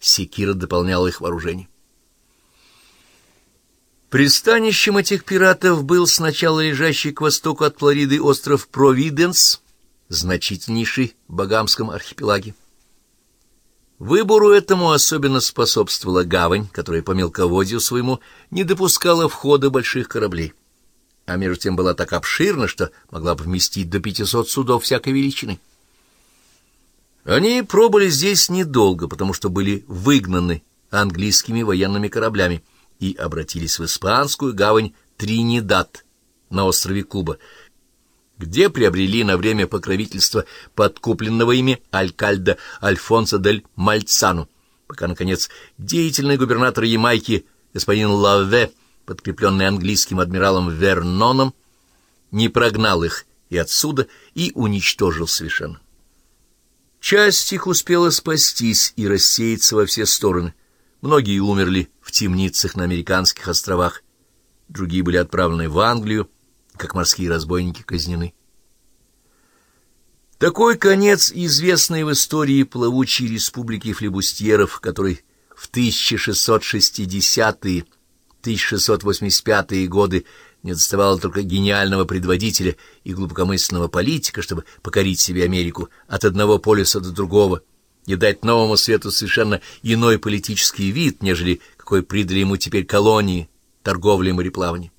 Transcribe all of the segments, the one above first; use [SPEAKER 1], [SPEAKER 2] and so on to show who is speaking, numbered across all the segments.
[SPEAKER 1] секира дополняла их вооружение. Пристанищем этих пиратов был сначала лежащий к востоку от Флориды остров Провиденс, значительнейший в Багамском архипелаге. Выбору этому особенно способствовала гавань, которая по мелководью своему не допускала входа больших кораблей, а между тем была так обширна, что могла бы вместить до 500 судов всякой величины. Они пробыли здесь недолго, потому что были выгнаны английскими военными кораблями, и обратились в испанскую гавань Тринидад на острове Куба, где приобрели на время покровительства подкупленного ими алькальда Альфонсо дель Мальцану, пока, наконец, деятельный губернатор Ямайки господин Лаве, подкрепленный английским адмиралом Верноном, не прогнал их и отсюда, и уничтожил совершенно. Часть их успела спастись и рассеяться во все стороны. Многие умерли в темницах на американских островах, другие были отправлены в Англию, как морские разбойники казнены. Такой конец известной в истории плавучей республики флебустьеров, который в 1660-1685 годы не доставало только гениального предводителя и глубокомысленного политика, чтобы покорить себе Америку от одного полюса до другого и дать новому свету совершенно иной политический вид, нежели какой придали ему теперь колонии, торговли и мореплавания.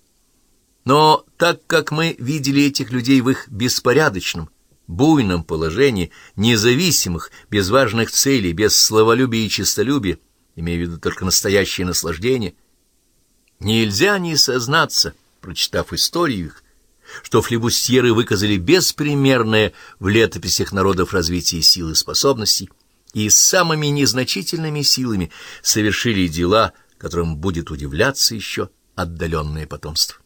[SPEAKER 1] Но так как мы видели этих людей в их беспорядочном, буйном положении, независимых, без важных целей, без словолюбия и честолюбия, имея в виду только настоящее наслаждение, нельзя не сознаться, прочитав историю их, что флебустьеры выказали беспримерное в летописях народов развитие сил и способностей, и самыми незначительными силами совершили дела, которым будет удивляться еще отдаленное потомство.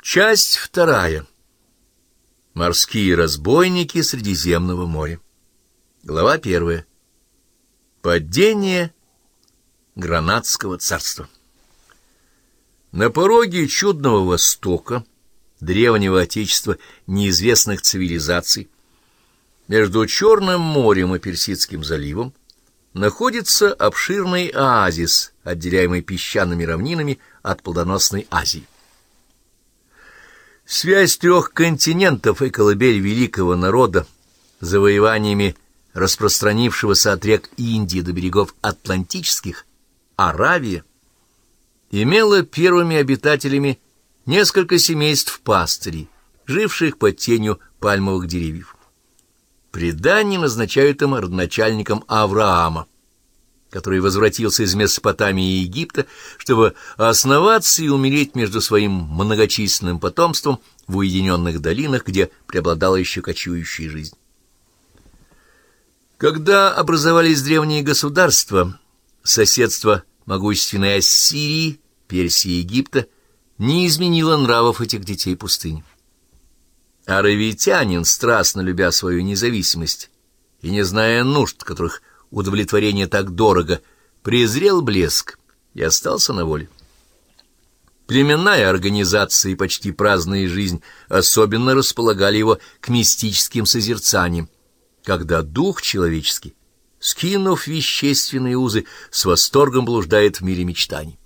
[SPEAKER 1] Часть вторая. Морские разбойники Средиземного моря. Глава первая. Падение Гранадского царства. На пороге чудного Востока, древнего отечества неизвестных цивилизаций, между Черным морем и Персидским заливом находится обширный оазис, отделяемый песчаными равнинами от плодоносной Азии. Связь трех континентов и колыбель великого народа, завоеваниями распространившегося от рек Индии до берегов Атлантических, Аравия, имела первыми обитателями несколько семейств пастырей, живших под тенью пальмовых деревьев. Предание назначают им родоначальником Авраама, который возвратился из Месопотамии и Египта, чтобы основаться и умереть между своим многочисленным потомством в уединенных долинах, где преобладала еще кочующая жизнь. Когда образовались древние государства, соседство могущественной Ассирии, Персии и Египта не изменило нравов этих детей пустыни. Аравитянин, страстно любя свою независимость и не зная нужд, которых удовлетворение так дорого, презрел блеск и остался на воле. Племенная организация и почти праздная жизнь особенно располагали его к мистическим созерцаниям, когда дух человеческий, скинув вещественные узы, с восторгом блуждает в мире мечтаний.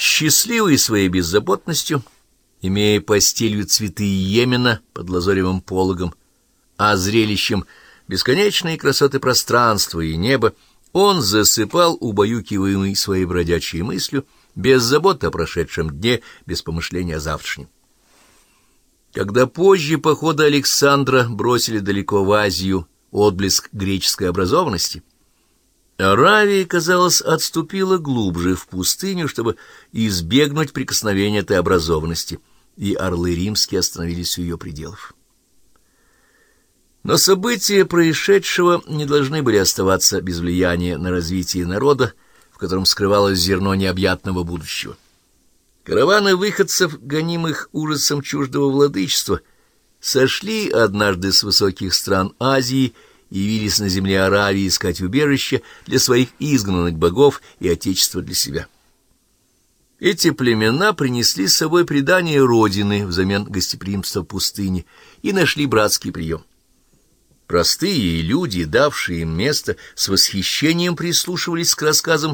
[SPEAKER 1] Счастливый своей беззаботностью — имея постелью цветы Йемена под лазоревым пологом, а зрелищем бесконечные красоты пространства и неба, он засыпал, убаюкиваемый своей бродячей мыслью, без заботы о прошедшем дне, без помышления о завтрашнем. Когда позже походы Александра бросили далеко в Азию отблеск греческой образованности, Аравия, казалось, отступила глубже в пустыню, чтобы избегнуть прикосновения этой образованности — и орлы римские остановились у ее пределов. Но события происшедшего не должны были оставаться без влияния на развитие народа, в котором скрывалось зерно необъятного будущего. Караваны выходцев, гонимых ужасом чуждого владычества, сошли однажды с высоких стран Азии и явились на земле Аравии искать убежище для своих изгнанных богов и отечества для себя. Эти племена принесли с собой предание Родины взамен гостеприимства пустыни и нашли братский прием. Простые люди, давшие им место, с восхищением прислушивались к рассказам